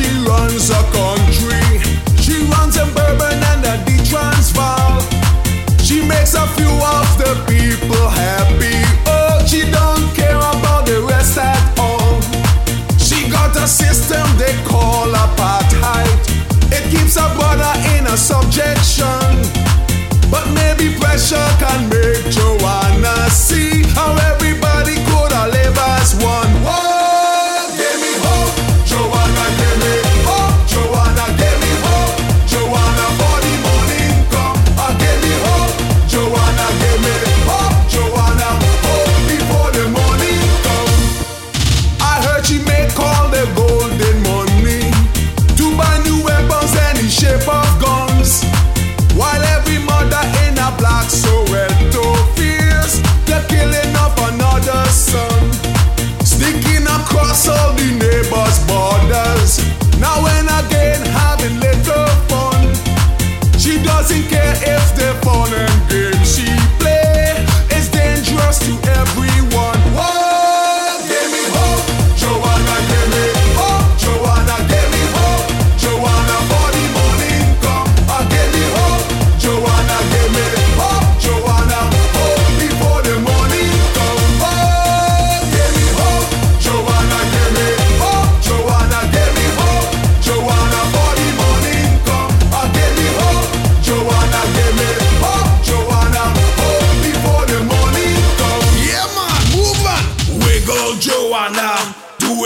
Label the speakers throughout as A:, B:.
A: She runs a country. She runs a Bourbon and a the Transvaal. She makes a few of the people happy. Oh, she don't care about the rest at all. She got a system they call apartheid. It keeps a brother in a subjection. Linke ist der vorne.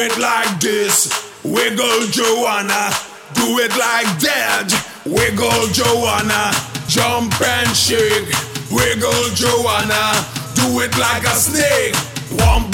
A: it like this, wiggle Joanna. Do it like that, wiggle Joanna. Jump and shake, wiggle Joanna. Do it like a snake, one